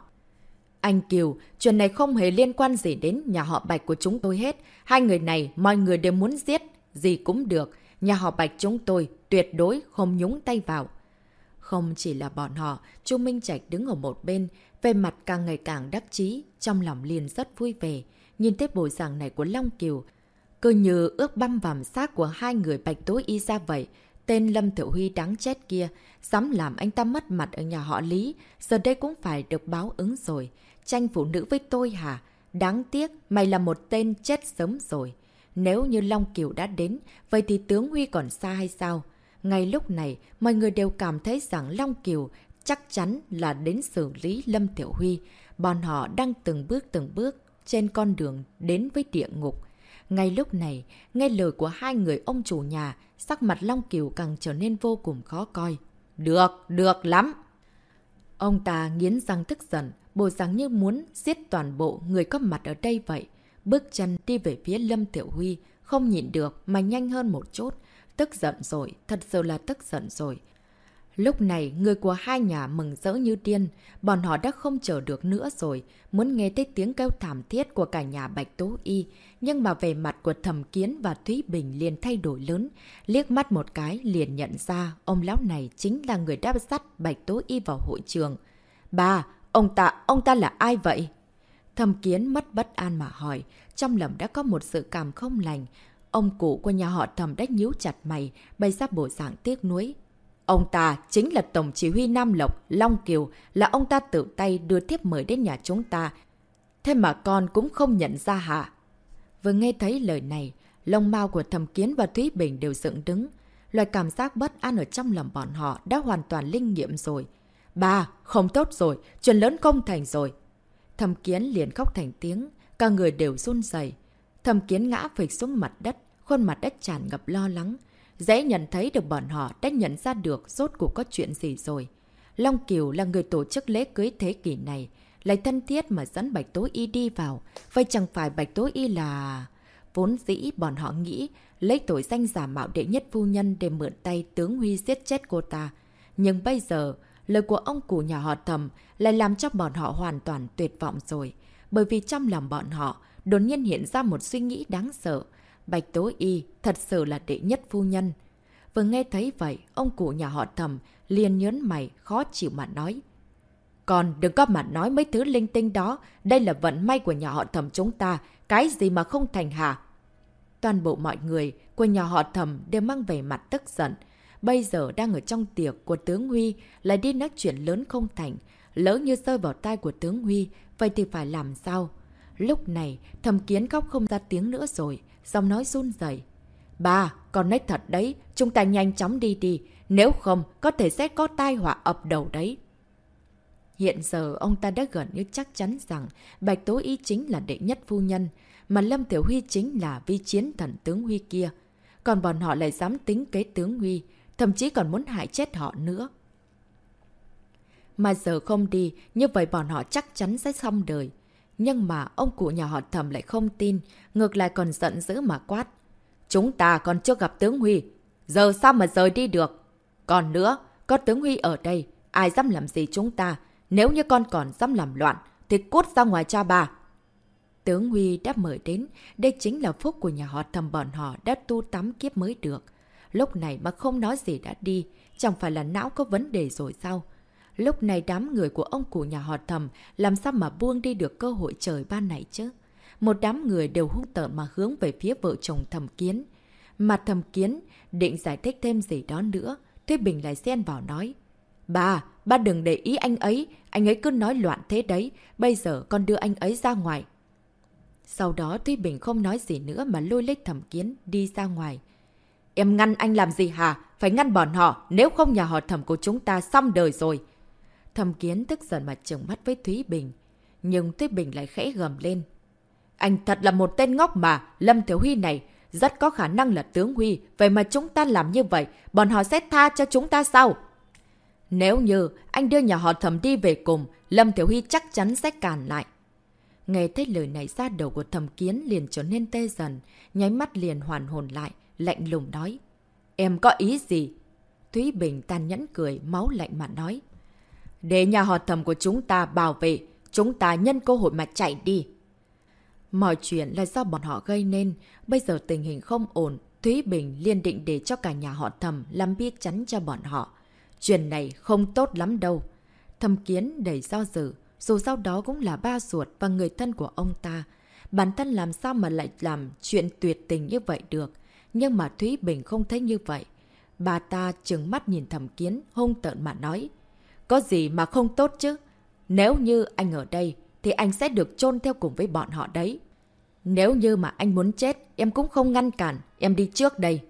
Anh Kiều, chuyện này không hề liên quan gì đến nhà họ Bạch của chúng tôi hết. Hai người này, mọi người đều muốn giết. Gì cũng được. Nhà họ Bạch chúng tôi tuyệt đối không nhúng tay vào. Không chỉ là bọn họ, Chu Minh Trạch đứng ở một bên, về mặt càng ngày càng đắc chí, trong lòng liền rất vui vẻ. Nhìn thấy bộ dạng này của Long Kiều, cứ như ước băm vằm xác của hai người bạch tối y ra vậy. Tên Lâm Thiệu Huy đáng chết kia, dám làm anh ta mất mặt ở nhà họ Lý, giờ đây cũng phải được báo ứng rồi. Tranh phụ nữ với tôi hả? Đáng tiếc, mày là một tên chết sớm rồi. Nếu như Long Kiều đã đến, vậy thì tướng Huy còn xa hay sao? Ngay lúc này, mọi người đều cảm thấy rằng Long Kiều chắc chắn là đến xử lý Lâm Tiểu Huy. Bọn họ đang từng bước từng bước trên con đường đến với địa ngục. Ngay lúc này, nghe lời của hai người ông chủ nhà, sắc mặt Long Kiều càng trở nên vô cùng khó coi. Được, được lắm! Ông ta nghiến răng tức giận, bộ dáng như muốn giết toàn bộ người có mặt ở đây vậy. Bước chân đi về phía Lâm Tiểu Huy, không nhịn được mà nhanh hơn một chút. Tức giận rồi, thật sự là tức giận rồi. Lúc này, người của hai nhà mừng rỡ như điên, bọn họ đã không chờ được nữa rồi, muốn nghe thấy tiếng kêu thảm thiết của cả nhà Bạch Tố Y. Nhưng mà về mặt của Thẩm Kiến và Thúy Bình liền thay đổi lớn, liếc mắt một cái liền nhận ra ông lão này chính là người đã dắt Bạch Tố Y vào hội trường. Bà, ông ta, ông ta là ai vậy? Thẩm Kiến mất bất an mà hỏi, trong lòng đã có một sự cảm không lành. Ông cụ của nhà họ Thẩm đã nhíu chặt mày, bày ra bộ dạng tiếc nuối. Ông ta chính là Tổng chỉ huy Nam Lộc, Long Kiều, là ông ta tự tay đưa tiếp mời đến nhà chúng ta. Thế mà con cũng không nhận ra hả? Vừa nghe thấy lời này, lông mau của Thầm Kiến và Thúy Bình đều dựng đứng. Loại cảm giác bất an ở trong lòng bọn họ đã hoàn toàn linh nghiệm rồi. Ba, không tốt rồi, chuyện lớn không thành rồi. Thầm Kiến liền khóc thành tiếng, cả người đều run dày. Thầm Kiến ngã phịch xuống mặt đất, khuôn mặt đất tràn ngập lo lắng. Dễ nhận thấy được bọn họ đã nhận ra được rốt cuộc có chuyện gì rồi. Long Kiều là người tổ chức lễ cưới thế kỷ này, lại thân thiết mà dẫn Bạch tối Y đi vào. Vậy chẳng phải Bạch tối Y là... Vốn dĩ bọn họ nghĩ lấy tội danh giả mạo đệ nhất phu nhân để mượn tay tướng Huy giết chết cô ta. Nhưng bây giờ, lời của ông cụ nhà họ thầm lại làm cho bọn họ hoàn toàn tuyệt vọng rồi. Bởi vì trong lòng bọn họ đột nhiên hiện ra một suy nghĩ đáng sợ. Bạch Tố Y thật sự là đệ nhất phu nhân. Vừa nghe thấy vậy, ông cụ nhà họ thầm liền nhớn mày, khó chịu mà nói. Còn đừng có mà nói mấy thứ linh tinh đó, đây là vận may của nhà họ thầm chúng ta, cái gì mà không thành hả? Toàn bộ mọi người của nhà họ thầm đều mang về mặt tức giận. Bây giờ đang ở trong tiệc của tướng Huy, lại đi nói chuyện lớn không thành. Lỡ như rơi vào tay của tướng Huy, vậy thì phải làm sao? Lúc này, thầm kiến khóc không ra tiếng nữa rồi, giọng nói run dậy. Bà, con nói thật đấy, chúng ta nhanh chóng đi đi, nếu không có thể sẽ có tai họa ập đầu đấy. Hiện giờ ông ta đã gần như chắc chắn rằng Bạch Tố Y chính là đệ nhất phu nhân, mà Lâm Tiểu Huy chính là vi chiến thần tướng Huy kia. Còn bọn họ lại dám tính kế tướng Huy, thậm chí còn muốn hại chết họ nữa. Mà giờ không đi, như vậy bọn họ chắc chắn sẽ xong đời. Nhưng mà ông cụ nhà họ thầm lại không tin, ngược lại còn giận dữ mà quát. Chúng ta còn chưa gặp tướng Huy, giờ sao mà rời đi được? Còn nữa, có tướng Huy ở đây, ai dám làm gì chúng ta? Nếu như con còn dám làm loạn, thì cút ra ngoài cha bà. Tướng Huy đã mời đến, đây chính là phúc của nhà họ thầm bọn họ đã tu tắm kiếp mới được. Lúc này mà không nói gì đã đi, chẳng phải là não có vấn đề rồi sao? Lúc này đám người của ông cụ nhà họ thầm làm sao mà buông đi được cơ hội trời ban này chứ? Một đám người đều hung tợn mà hướng về phía vợ chồng thầm kiến. mà thầm kiến định giải thích thêm gì đó nữa. Thúy Bình lại xen vào nói. Bà, ba đừng để ý anh ấy. Anh ấy cứ nói loạn thế đấy. Bây giờ con đưa anh ấy ra ngoài. Sau đó Thúy Bình không nói gì nữa mà lôi lấy thầm kiến đi ra ngoài. Em ngăn anh làm gì hả? Phải ngăn bọn họ, nếu không nhà họ thẩm của chúng ta xong đời rồi. Thầm kiến tức giận mà trừng mắt với Thúy Bình. Nhưng Thúy Bình lại khẽ gầm lên. Anh thật là một tên ngốc mà, Lâm Thiếu Huy này, rất có khả năng là tướng Huy, vậy mà chúng ta làm như vậy, bọn họ sẽ tha cho chúng ta sao? Nếu như anh đưa nhà họ thẩm đi về cùng, Lâm Thiếu Huy chắc chắn sẽ cản lại. Nghe thấy lời này ra đầu của thầm kiến liền trở nên tê dần, nháy mắt liền hoàn hồn lại, lạnh lùng nói. Em có ý gì? Thúy Bình tàn nhẫn cười, máu lạnh mà nói. Để nhà họ thầm của chúng ta bảo vệ, chúng ta nhân cơ hội mà chạy đi. Mọi chuyện là do bọn họ gây nên, bây giờ tình hình không ổn, Thúy Bình liên định để cho cả nhà họ thầm làm biết chắn cho bọn họ. Chuyện này không tốt lắm đâu. Thầm kiến đầy do dự, dù sau đó cũng là ba ruột và người thân của ông ta. Bản thân làm sao mà lại làm chuyện tuyệt tình như vậy được. Nhưng mà Thúy Bình không thấy như vậy. Bà ta trừng mắt nhìn thầm kiến, hung tợn mà nói. Có gì mà không tốt chứ? Nếu như anh ở đây, thì anh sẽ được chôn theo cùng với bọn họ đấy. Nếu như mà anh muốn chết, em cũng không ngăn cản, em đi trước đây.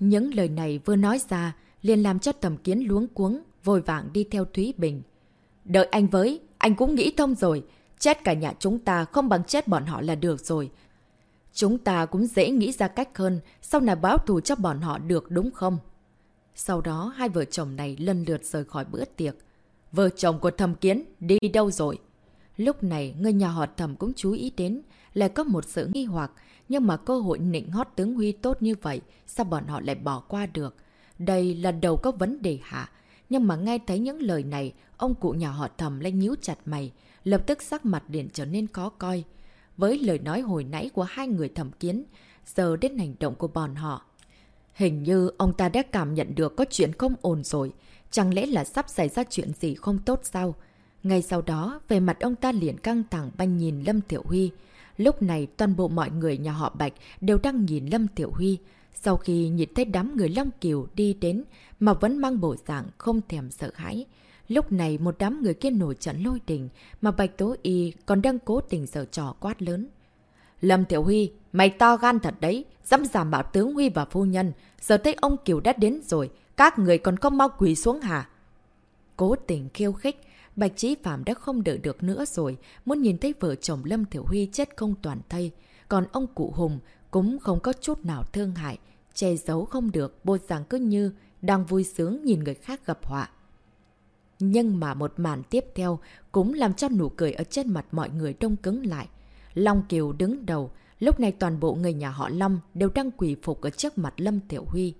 Những lời này vừa nói ra, liền làm cho tầm kiến luống cuống, vội vàng đi theo Thúy Bình. Đợi anh với, anh cũng nghĩ thông rồi. Chết cả nhà chúng ta không bằng chết bọn họ là được rồi. Chúng ta cũng dễ nghĩ ra cách hơn, sau này báo thù cho bọn họ được đúng không? Sau đó, hai vợ chồng này lần lượt rời khỏi bữa tiệc. Vợ chồng của thầm kiến đi đâu rồi? Lúc này, người nhà họ thầm cũng chú ý đến, lại có một sự nghi hoặc, nhưng mà cơ hội nịnh hót tướng Huy tốt như vậy, sao bọn họ lại bỏ qua được? Đây là đầu có vấn đề hả? Nhưng mà nghe thấy những lời này, ông cụ nhà họ thầm lại nhíu chặt mày, lập tức sắc mặt điện trở nên khó coi. Với lời nói hồi nãy của hai người thẩm kiến, giờ đến hành động của bọn họ. Hình như ông ta đã cảm nhận được có chuyện không ổn rồi. Chẳng lẽ là sắp xảy ra chuyện gì không tốt sao? Ngay sau đó, về mặt ông ta liền căng thẳng banh nhìn Lâm Tiểu Huy. Lúc này toàn bộ mọi người nhà họ Bạch đều đang nhìn Lâm Tiểu Huy. Sau khi nhìn thấy đám người Long Kiều đi đến mà vẫn mang bộ dạng không thèm sợ hãi. Lúc này một đám người kia nổi trận lôi đình mà Bạch Tố Y còn đang cố tình sở trò quát lớn. Lâm Tiểu Huy, mày to gan thật đấy, dám giảm bảo tướng Huy và phu nhân. Giờ thấy ông Kiều đã đến rồi, các người còn không mau quỳ xuống hả? Cố tình khiêu khích, Bạch Trí Phạm đã không đợi được nữa rồi, muốn nhìn thấy vợ chồng Lâm Tiểu Huy chết không toàn thây. Còn ông cụ Hùng cũng không có chút nào thương hại, che giấu không được, bôi dạng cứ như đang vui sướng nhìn người khác gặp họa. Nhưng mà một màn tiếp theo cũng làm cho nụ cười ở trên mặt mọi người đông cứng lại. Long Kiều đứng đầu, lúc này toàn bộ người nhà họ Long đều đang quỳ phục ở trước mặt Lâm Tiểu Huy.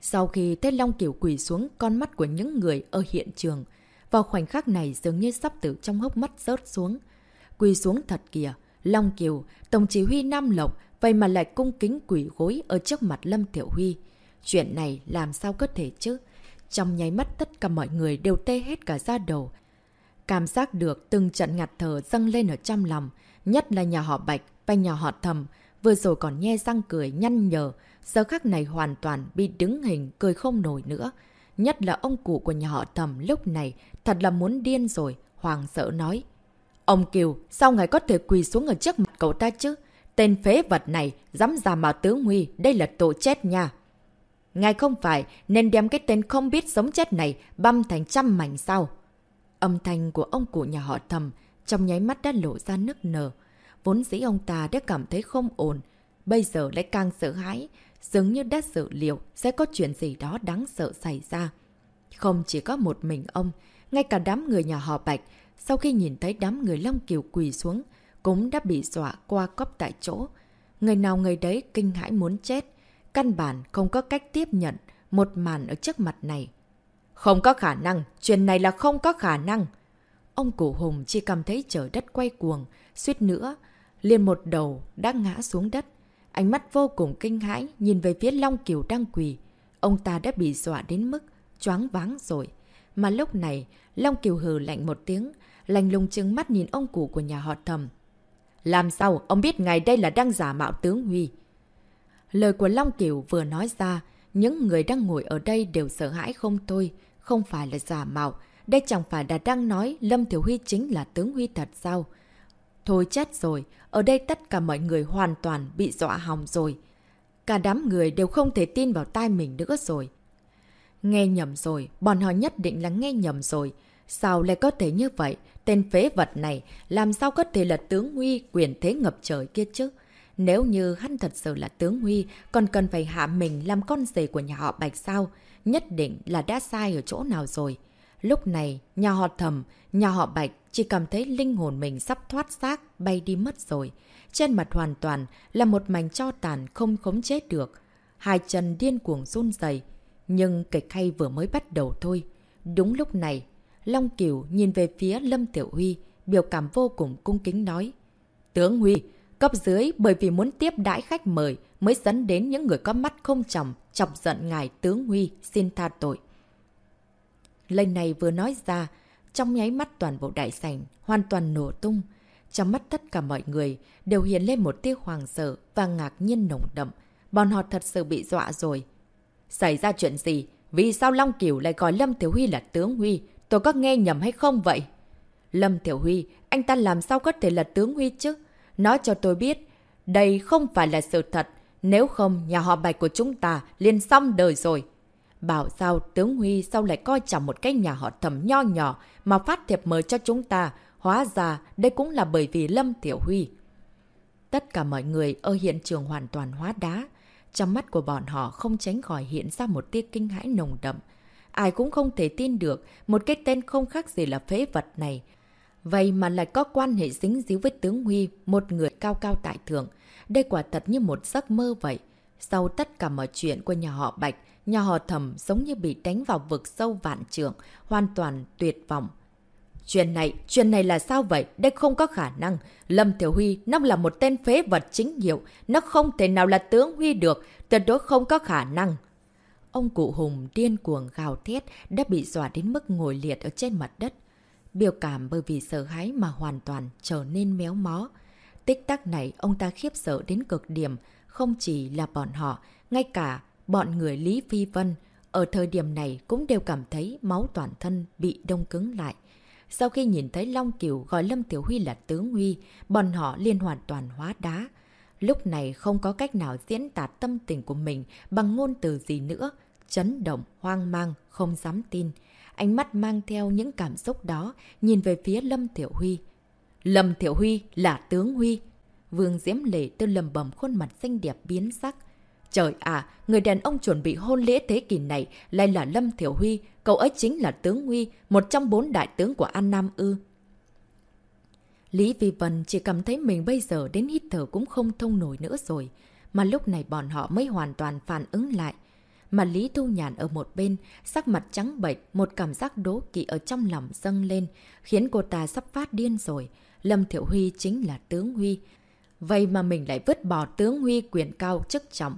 Sau khi thấy Long Kiều quỳ xuống con mắt của những người ở hiện trường, vào khoảnh khắc này dường như sắp từ trong hốc mắt rớt xuống. Quỳ xuống thật kìa, Long Kiều, Tổng chỉ huy Nam Lộc, vậy mà lại cung kính quỳ gối ở trước mặt Lâm Tiểu Huy. Chuyện này làm sao có thể chứ? Trong nháy mắt tất cả mọi người đều tê hết cả da đầu. Cảm giác được từng trận ngạt thở dâng lên ở trong lòng, nhất là nhà họ Bạch và nhà họ Thầm, vừa rồi còn nhe răng cười nhăn nhở, giờ khắc này hoàn toàn bị đứng hình cười không nổi nữa. Nhất là ông cụ của nhà họ Thầm lúc này thật là muốn điên rồi, hoàng sợ nói. Ông Kiều, sao ngài có thể quỳ xuống ở trước mặt cậu ta chứ? Tên phế vật này, dám giả mạo tướng Huy, đây là tội chết nha. Ngài không phải nên đem cái tên không biết sống chết này băm thành trăm mảnh sao? Âm thanh của ông cụ nhà họ thầm trong nháy mắt đã lộ ra nước nở. Vốn dĩ ông ta đã cảm thấy không ổn, bây giờ lại càng sợ hãi, dường như đã dự liệu sẽ có chuyện gì đó đáng sợ xảy ra. Không chỉ có một mình ông, ngay cả đám người nhà họ Bạch, sau khi nhìn thấy đám người Long Kiều quỳ xuống, cũng đã bị dọa qua cóp tại chỗ. Người nào người đấy kinh hãi muốn chết, Căn bản không có cách tiếp nhận một màn ở trước mặt này. Không có khả năng, chuyện này là không có khả năng. Ông cụ Hùng chỉ cảm thấy trời đất quay cuồng, suýt nữa, liền một đầu đã ngã xuống đất. Ánh mắt vô cùng kinh hãi nhìn về phía Long Kiều đang quỳ. Ông ta đã bị dọa đến mức choáng váng rồi. Mà lúc này, Long Kiều hừ lạnh một tiếng, lành lùng trừng mắt nhìn ông cụ của nhà họ thầm. Làm sao ông biết ngày đây là đang giả mạo tướng Huy? Lời của Long Kiều vừa nói ra, những người đang ngồi ở đây đều sợ hãi không thôi, không phải là giả mạo. Đây chẳng phải đã đang nói Lâm Thiểu Huy chính là tướng Huy thật sao? Thôi chết rồi, ở đây tất cả mọi người hoàn toàn bị dọa hỏng rồi. Cả đám người đều không thể tin vào tai mình nữa rồi. Nghe nhầm rồi, bọn họ nhất định là nghe nhầm rồi. Sao lại có thể như vậy? Tên phế vật này làm sao có thể là tướng Huy quyền thế ngập trời kia chứ? Nếu như hắn thật sự là tướng Huy, còn cần phải hạ mình làm con rể của nhà họ Bạch sao? Nhất định là đã sai ở chỗ nào rồi. Lúc này, nhà họ thầm, nhà họ Bạch chỉ cảm thấy linh hồn mình sắp thoát xác, bay đi mất rồi. Trên mặt hoàn toàn là một mảnh cho tàn không khống chế được. Hai chân điên cuồng run dày. Nhưng kịch hay vừa mới bắt đầu thôi. Đúng lúc này, Long Kiều nhìn về phía Lâm Tiểu Huy, biểu cảm vô cùng cung kính nói. Tướng Huy, cấp dưới bởi vì muốn tiếp đãi khách mời mới dẫn đến những người có mắt không chồng, chọc giận ngài tướng Huy xin tha tội. Lời này vừa nói ra, trong nháy mắt toàn bộ đại sảnh hoàn toàn nổ tung. Trong mắt tất cả mọi người đều hiện lên một tia hoàng sợ và ngạc nhiên nồng đậm. Bọn họ thật sự bị dọa rồi. Xảy ra chuyện gì? Vì sao Long Kiều lại gọi Lâm Tiểu Huy là tướng Huy? Tôi có nghe nhầm hay không vậy? Lâm Tiểu Huy, anh ta làm sao có thể là tướng Huy chứ? Nói cho tôi biết, đây không phải là sự thật. Nếu không, nhà họ Bạch của chúng ta liền xong đời rồi. Bảo sao tướng Huy sau lại coi trọng một cái nhà họ thầm nho nhỏ mà phát thiệp mời cho chúng ta. Hóa ra đây cũng là bởi vì Lâm Tiểu Huy. Tất cả mọi người ở hiện trường hoàn toàn hóa đá. Trong mắt của bọn họ không tránh khỏi hiện ra một tia kinh hãi nồng đậm. Ai cũng không thể tin được một cái tên không khác gì là phế vật này. Vậy mà lại có quan hệ dính díu với tướng Huy, một người cao cao tại thượng. Đây quả thật như một giấc mơ vậy. Sau tất cả mọi chuyện của nhà họ Bạch, nhà họ Thẩm giống như bị đánh vào vực sâu vạn trượng, hoàn toàn tuyệt vọng. Chuyện này, chuyện này là sao vậy? Đây không có khả năng. Lâm Tiểu Huy, nó là một tên phế vật chính hiệu. Nó không thể nào là tướng Huy được. Tuyệt đối không có khả năng. Ông cụ Hùng điên cuồng gào thét đã bị dọa đến mức ngồi liệt ở trên mặt đất. Biểu cảm bởi vì sợ hãi mà hoàn toàn trở nên méo mó. Tích tắc này ông ta khiếp sợ đến cực điểm, không chỉ là bọn họ, ngay cả bọn người Lý Phi Vân ở thời điểm này cũng đều cảm thấy máu toàn thân bị đông cứng lại. Sau khi nhìn thấy Long Kiều gọi Lâm Tiểu Huy là tướng Huy, bọn họ liên hoàn toàn hóa đá. Lúc này không có cách nào diễn tả tâm tình của mình bằng ngôn từ gì nữa. Chấn động, hoang mang, không dám tin. Ánh mắt mang theo những cảm xúc đó, nhìn về phía Lâm Tiểu Huy. Lâm Tiểu Huy là tướng Huy. Vương Diễm Lệ tư lầm bầm khuôn mặt xinh đẹp biến sắc. Trời à, người đàn ông chuẩn bị hôn lễ thế kỷ này lại là Lâm Thiểu Huy, cậu ấy chính là tướng Huy, một trong bốn đại tướng của An Nam Ư. Lý Vi Vân chỉ cảm thấy mình bây giờ đến hít thở cũng không thông nổi nữa rồi, mà lúc này bọn họ mới hoàn toàn phản ứng lại. Mà Lý Thu Nhàn ở một bên, sắc mặt trắng bệch, một cảm giác đố kỵ ở trong lòng dâng lên, khiến cô ta sắp phát điên rồi. Lâm Thiểu Huy chính là tướng Huy. Vậy mà mình lại vứt bỏ tướng Huy quyền cao chức trọng,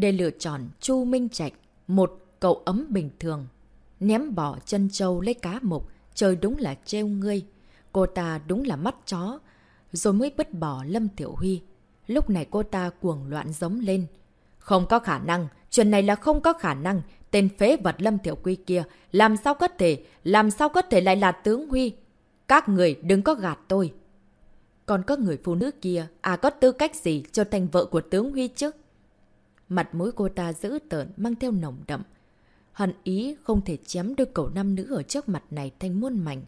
để lựa chọn Chu Minh Trạch, một cậu ấm bình thường. Ném bỏ chân châu lấy cá mục, trời đúng là treo ngươi. Cô ta đúng là mắt chó, rồi mới bứt bỏ Lâm Tiểu Huy. Lúc này cô ta cuồng loạn giống lên. Không có khả năng, chuyện này là không có khả năng. Tên phế vật Lâm Tiểu Quy kia, làm sao có thể, làm sao có thể lại là tướng Huy? Các người đừng có gạt tôi. Còn có người phụ nữ kia, à có tư cách gì cho thành vợ của tướng Huy chứ? Mặt mũi cô ta dữ tợn mang theo nồng đậm. Hận ý không thể chém đôi cậu nam nữ ở trước mặt này thành muôn mảnh.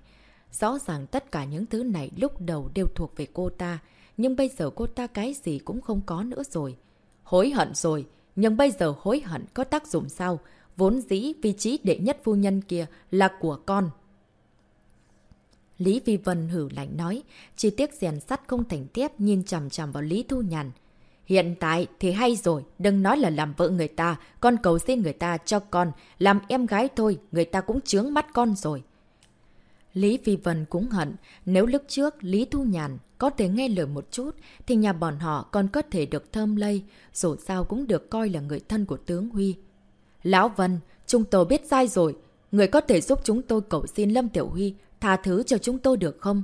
Rõ ràng tất cả những thứ này lúc đầu đều thuộc về cô ta, nhưng bây giờ cô ta cái gì cũng không có nữa rồi. Hối hận rồi, nhưng bây giờ hối hận có tác dụng sao? Vốn dĩ vị trí đệ nhất phu nhân kia là của con. Lý Vi Vân hử lạnh nói, chi tiết rèn sắt không thành tiếp nhìn chằm chằm vào Lý Thu Nhàn. Hiện tại thì hay rồi, đừng nói là làm vợ người ta, con cầu xin người ta cho con, làm em gái thôi, người ta cũng chướng mắt con rồi. Lý Phi Vân cũng hận, nếu lúc trước Lý Thu Nhàn có thể nghe lời một chút, thì nhà bọn họ còn có thể được thơm lây, dù sao cũng được coi là người thân của tướng Huy. Lão Vân, chúng tôi biết sai rồi, người có thể giúp chúng tôi cầu xin Lâm Tiểu Huy tha thứ cho chúng tôi được không?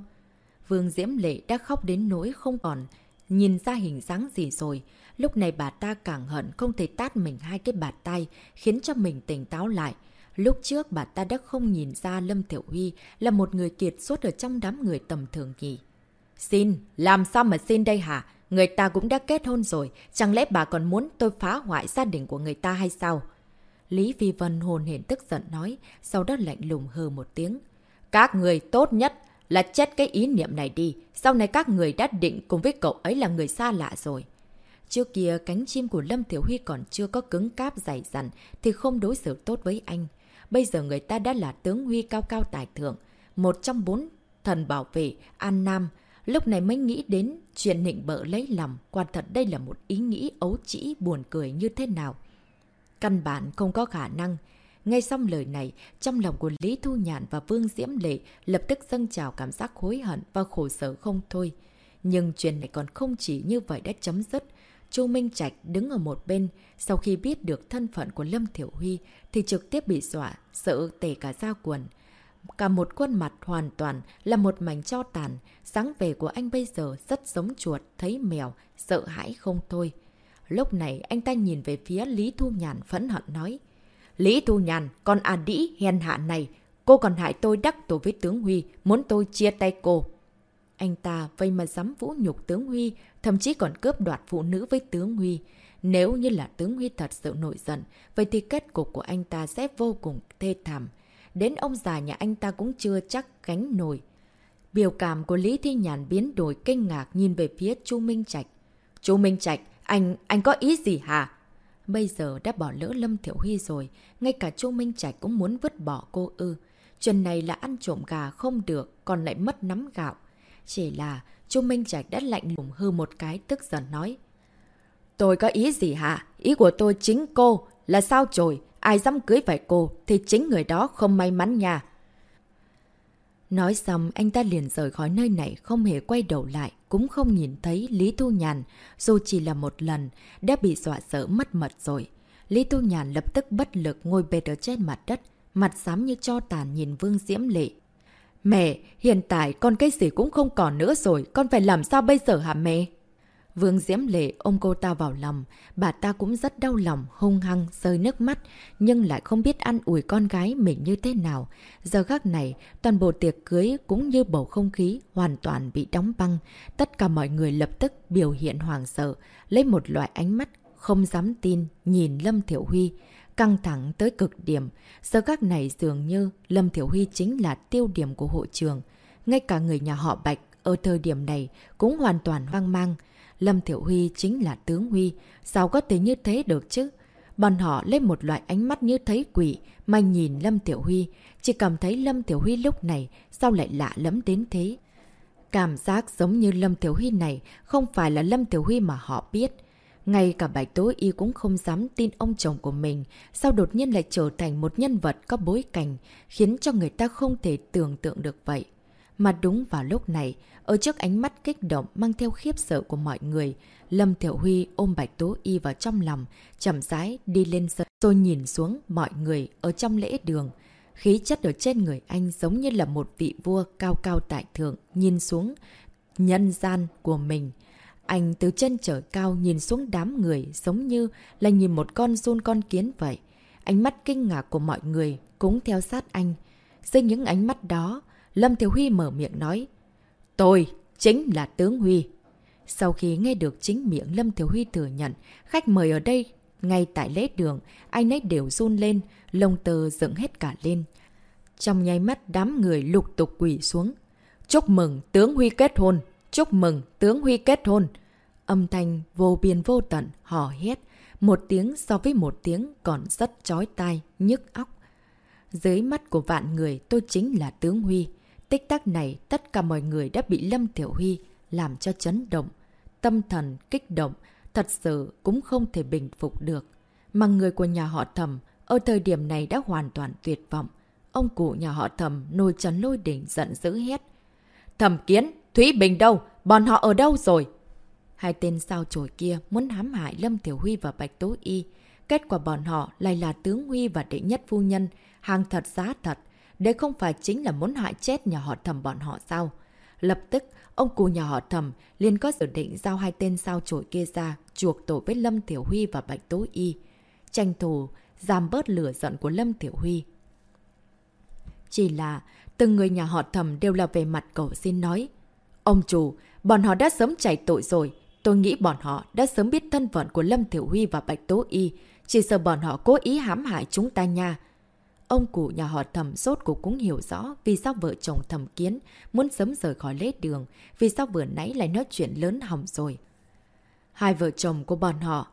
Vương Diễm Lệ đã khóc đến nỗi không còn nhìn ra hình dáng gì rồi. Lúc này bà ta càng hận không thể tát mình hai cái bạt tay, khiến cho mình tỉnh táo lại. Lúc trước bà ta đã không nhìn ra Lâm Tiểu Huy là một người kiệt xuất ở trong đám người tầm thường nhỉ. Xin, làm sao mà xin đây hả? Người ta cũng đã kết hôn rồi, chẳng lẽ bà còn muốn tôi phá hoại gia đình của người ta hay sao? Lý Vi Vân hồn hển tức giận nói, sau đó lạnh lùng hờ một tiếng. Các người tốt nhất là chết cái ý niệm này đi, sau này các người đã định cùng với cậu ấy là người xa lạ rồi. Trước kia cánh chim của Lâm Thiểu Huy còn chưa có cứng cáp dày dặn thì không đối xử tốt với anh. Bây giờ người ta đã là tướng Huy cao cao tài thượng, một trong bốn thần bảo vệ An Nam, Lúc này mới nghĩ đến chuyện nịnh bợ lấy lòng, quả thật đây là một ý nghĩ ấu trĩ buồn cười như thế nào. Căn bản không có khả năng. Ngay xong lời này, trong lòng của Lý Thu Nhàn và Vương Diễm Lệ lập tức dâng trào cảm giác hối hận và khổ sở không thôi. Nhưng chuyện này còn không chỉ như vậy đã chấm dứt. Chu Minh Trạch đứng ở một bên, sau khi biết được thân phận của Lâm Thiểu Huy thì trực tiếp bị dọa, sợ tể cả da quần. Cả một khuôn mặt hoàn toàn là một mảnh cho tàn, sáng về của anh bây giờ rất giống chuột, thấy mèo, sợ hãi không thôi. Lúc này anh ta nhìn về phía Lý Thu Nhàn phẫn hận nói. Lý Thu Nhàn, con à đĩ hèn hạ này, cô còn hại tôi đắc tổ với tướng Huy, muốn tôi chia tay cô. Anh ta vây mà dám vũ nhục tướng Huy, thậm chí còn cướp đoạt phụ nữ với tướng Huy. Nếu như là tướng Huy thật sự nổi giận, vậy thì kết cục của anh ta sẽ vô cùng thê thảm. Đến ông già nhà anh ta cũng chưa chắc gánh nổi. Biểu cảm của Lý Thi Nhàn biến đổi kinh ngạc nhìn về phía Chu Minh Trạch. Chu Minh Trạch, anh, anh có ý gì hả? Bây giờ đã bỏ lỡ Lâm Thiểu Huy rồi, ngay cả Chu Minh Trạch cũng muốn vứt bỏ cô ư. Chuyện này là ăn trộm gà không được, còn lại mất nắm gạo. Chỉ là Chu Minh Trạch đã lạnh lùng hư một cái tức giận nói. Tôi có ý gì hả? Ý của tôi chính cô, là sao rồi? Ai dám cưới phải cô thì chính người đó không may mắn nha. Nói xong, anh ta liền rời khỏi nơi này, không hề quay đầu lại, cũng không nhìn thấy Lý Thu Nhàn, dù chỉ là một lần, đã bị dọa sợ mất mật rồi. Lý Thu Nhàn lập tức bất lực ngồi bệt ở trên mặt đất, mặt xám như cho tàn nhìn Vương Diễm Lệ. Mẹ, hiện tại con cái gì cũng không còn nữa rồi, con phải làm sao bây giờ hả mẹ? Vương Diễm Lệ ôm cô ta vào lòng, bà ta cũng rất đau lòng, hung hăng, rơi nước mắt, nhưng lại không biết ăn ủi con gái mình như thế nào. Giờ gác này, toàn bộ tiệc cưới cũng như bầu không khí hoàn toàn bị đóng băng. Tất cả mọi người lập tức biểu hiện hoàng sợ, lấy một loại ánh mắt không dám tin nhìn Lâm Thiểu Huy, căng thẳng tới cực điểm. Giờ gác này dường như Lâm Thiểu Huy chính là tiêu điểm của hội trường. Ngay cả người nhà họ Bạch ở thời điểm này cũng hoàn toàn hoang mang. Lâm Thiểu Huy chính là tướng Huy, sao có thể như thế được chứ? Bọn họ lấy một loại ánh mắt như thấy quỷ mà nhìn Lâm Tiểu Huy, chỉ cảm thấy Lâm Tiểu Huy lúc này sao lại lạ lẫm đến thế. Cảm giác giống như Lâm Tiểu Huy này không phải là Lâm Tiểu Huy mà họ biết. Ngay cả bài tối Y cũng không dám tin ông chồng của mình, sao đột nhiên lại trở thành một nhân vật có bối cảnh, khiến cho người ta không thể tưởng tượng được vậy. Mà đúng vào lúc này, ở trước ánh mắt kích động mang theo khiếp sợ của mọi người, Lâm Thiểu Huy ôm Bạch Tố Y vào trong lòng, chậm rãi đi lên sân rồi nhìn xuống mọi người ở trong lễ đường. Khí chất ở trên người anh giống như là một vị vua cao cao tại thượng nhìn xuống nhân gian của mình. Anh từ chân trở cao nhìn xuống đám người giống như là nhìn một con run con kiến vậy. Ánh mắt kinh ngạc của mọi người cũng theo sát anh. Dưới những ánh mắt đó, Lâm thiếu Huy mở miệng nói. Tôi chính là tướng Huy. Sau khi nghe được chính miệng Lâm thiếu Huy thừa nhận, khách mời ở đây, ngay tại lễ đường, anh ấy đều run lên, lông tơ dựng hết cả lên. Trong nháy mắt đám người lục tục quỷ xuống. Chúc mừng tướng Huy kết hôn! Chúc mừng tướng Huy kết hôn! Âm thanh vô biên vô tận, hò hét. Một tiếng so với một tiếng còn rất chói tai, nhức óc. Dưới mắt của vạn người tôi chính là tướng Huy. Tích tắc này, tất cả mọi người đã bị Lâm Tiểu Huy làm cho chấn động. Tâm thần, kích động, thật sự cũng không thể bình phục được. Mà người của nhà họ thầm ở thời điểm này đã hoàn toàn tuyệt vọng. Ông cụ nhà họ thầm nôi chấn lôi đỉnh giận dữ hét. Thầm kiến, Thúy Bình đâu? Bọn họ ở đâu rồi? Hai tên sao chổi kia muốn hãm hại Lâm Tiểu Huy và Bạch Tố Y. Kết quả bọn họ lại là tướng Huy và đệ nhất phu nhân, hàng thật giá thật. Đây không phải chính là muốn hại chết nhà họ thầm bọn họ sao? Lập tức, ông cụ nhà họ thầm liền có dự định giao hai tên sao chổi kia ra, chuộc tội với Lâm Tiểu Huy và Bạch Tố Y. Tranh thủ, giảm bớt lửa giận của Lâm Tiểu Huy. Chỉ là, từng người nhà họ thầm đều là về mặt cầu xin nói. Ông chủ, bọn họ đã sớm chạy tội rồi. Tôi nghĩ bọn họ đã sớm biết thân phận của Lâm Tiểu Huy và Bạch Tố Y. Chỉ sợ bọn họ cố ý hãm hại chúng ta nha. Ông cụ nhà họ thẩm sốt cuộc cũng hiểu rõ vì sao vợ chồng thẩm kiến muốn sớm rời khỏi lễ đường, vì sao vừa nãy lại nói chuyện lớn hỏng rồi. Hai vợ chồng của bọn họ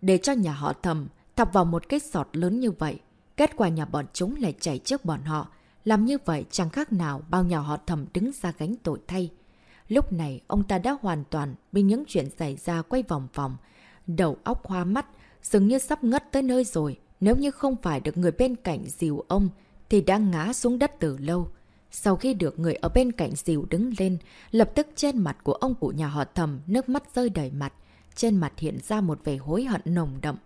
để cho nhà họ thầm thọc vào một cái sọt lớn như vậy. Kết quả nhà bọn chúng lại chạy trước bọn họ. Làm như vậy chẳng khác nào bao nhà họ thầm đứng ra gánh tội thay. Lúc này ông ta đã hoàn toàn bị những chuyện xảy ra quay vòng vòng. Đầu óc hoa mắt, dường như sắp ngất tới nơi rồi. Nếu như không phải được người bên cạnh dìu ông, thì đã ngã xuống đất từ lâu. Sau khi được người ở bên cạnh dìu đứng lên, lập tức trên mặt của ông cụ nhà họ thầm nước mắt rơi đầy mặt. Trên mặt hiện ra một vẻ hối hận nồng đậm.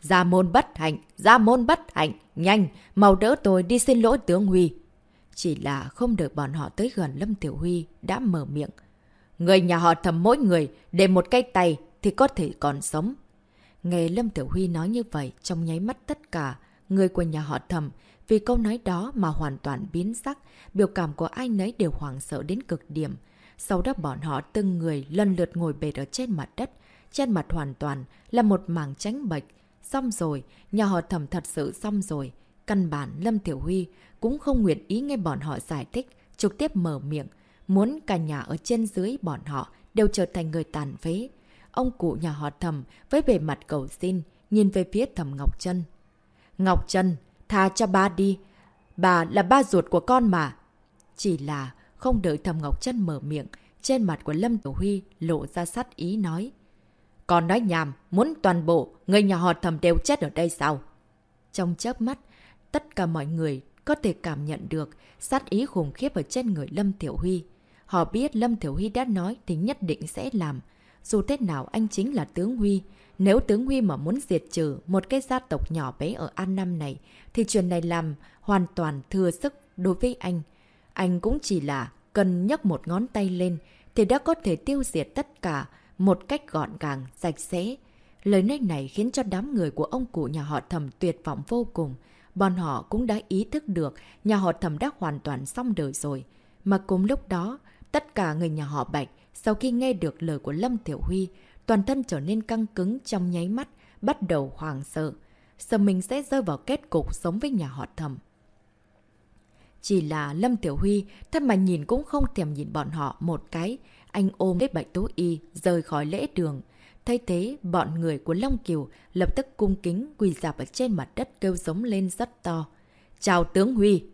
Gia môn bất hạnh, gia môn bất hạnh, nhanh, mau đỡ tôi đi xin lỗi tướng Huy. Chỉ là không đợi bọn họ tới gần Lâm Tiểu Huy đã mở miệng. Người nhà họ thầm mỗi người để một cây tay thì có thể còn sống. Nghe Lâm Tiểu Huy nói như vậy trong nháy mắt tất cả người của nhà họ thầm vì câu nói đó mà hoàn toàn biến sắc, biểu cảm của ai nấy đều hoảng sợ đến cực điểm. Sau đó bọn họ từng người lần lượt ngồi bệt ở trên mặt đất, trên mặt hoàn toàn là một mảng tránh bệch. Xong rồi, nhà họ thầm thật sự xong rồi. Căn bản Lâm Tiểu Huy cũng không nguyện ý nghe bọn họ giải thích, trực tiếp mở miệng, muốn cả nhà ở trên dưới bọn họ đều trở thành người tàn phế. Ông cụ nhà họ thầm với bề mặt cầu xin, nhìn về phía thầm Ngọc Trân. Ngọc Trân, tha cho ba đi. Bà là ba ruột của con mà. Chỉ là không đợi thầm Ngọc Trân mở miệng, trên mặt của Lâm Tiểu Huy lộ ra sát ý nói. Còn nói nhàm, muốn toàn bộ, người nhà họ thầm đều chết ở đây sao? Trong chớp mắt, tất cả mọi người có thể cảm nhận được sát ý khủng khiếp ở trên người Lâm Tiểu Huy. Họ biết Lâm Tiểu Huy đã nói thì nhất định sẽ làm. Dù thế nào anh chính là tướng Huy. Nếu tướng Huy mà muốn diệt trừ một cái gia tộc nhỏ bé ở An Nam này, thì chuyện này làm hoàn toàn thừa sức đối với anh. Anh cũng chỉ là cần nhấc một ngón tay lên thì đã có thể tiêu diệt tất cả một cách gọn gàng, sạch sẽ. Lời nói này khiến cho đám người của ông cụ nhà họ thầm tuyệt vọng vô cùng. Bọn họ cũng đã ý thức được nhà họ thầm đã hoàn toàn xong đời rồi. Mà cùng lúc đó, tất cả người nhà họ Bạch sau khi nghe được lời của Lâm Tiểu Huy, toàn thân trở nên căng cứng trong nháy mắt, bắt đầu hoàng sợ. Sợ mình sẽ rơi vào kết cục sống với nhà họ thầm. Chỉ là Lâm Tiểu Huy, thật mà nhìn cũng không thèm nhìn bọn họ một cái. Anh ôm lấy Bạch Tố Y, rời khỏi lễ đường. Thay thế, bọn người của Long Kiều lập tức cung kính quỳ dạp ở trên mặt đất kêu giống lên rất to. Chào tướng Huy!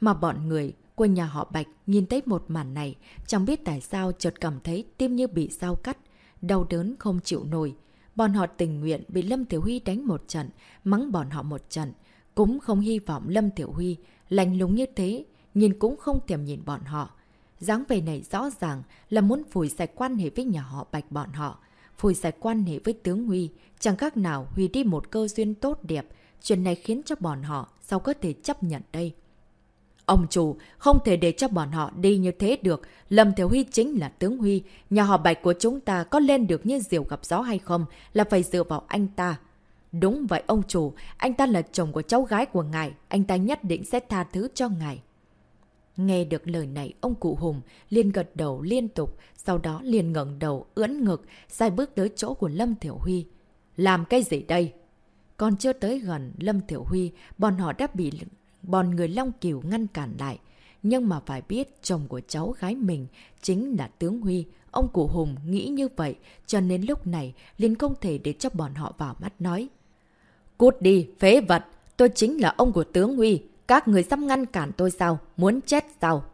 Mà bọn người của nhà họ Bạch nhìn thấy một màn này, chẳng biết tại sao chợt cảm thấy tim như bị dao cắt, đau đớn không chịu nổi. Bọn họ tình nguyện bị Lâm Tiểu Huy đánh một trận, mắng bọn họ một trận. Cũng không hy vọng Lâm Tiểu Huy lạnh lúng như thế, nhìn cũng không tiềm nhìn bọn họ. dáng về này rõ ràng là muốn phủi sạch quan hệ với nhà họ Bạch bọn họ. Phủi sạch quan hệ với tướng Huy, chẳng khác nào Huy đi một cơ duyên tốt đẹp. Chuyện này khiến cho bọn họ sao có thể chấp nhận đây. Ông chủ không thể để cho bọn họ đi như thế được. Lâm Thiếu Huy chính là tướng Huy. Nhà họ Bạch của chúng ta có lên được như diều gặp gió hay không là phải dựa vào anh ta. Đúng vậy ông chủ, anh ta là chồng của cháu gái của ngài. Anh ta nhất định sẽ tha thứ cho ngài. Nghe được lời này, ông cụ Hùng liền gật đầu liên tục, sau đó liền ngẩng đầu, ưỡn ngực, sai bước tới chỗ của Lâm Thiểu Huy. Làm cái gì đây? Còn chưa tới gần Lâm Thiểu Huy, bọn họ đã bị bọn người Long Kiều ngăn cản lại. Nhưng mà phải biết chồng của cháu gái mình chính là tướng Huy. Ông cụ Hùng nghĩ như vậy, cho nên lúc này liền không thể để cho bọn họ vào mắt nói. Cút đi, phế vật! Tôi chính là ông của tướng Huy. Các người dám ngăn cản tôi sao? Muốn chết sao?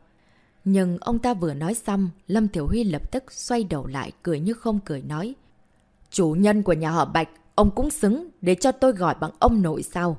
Nhưng ông ta vừa nói xong, Lâm Thiểu Huy lập tức xoay đầu lại, cười như không cười nói. Chủ nhân của nhà họ Bạch, ông cũng xứng để cho tôi gọi bằng ông nội sao?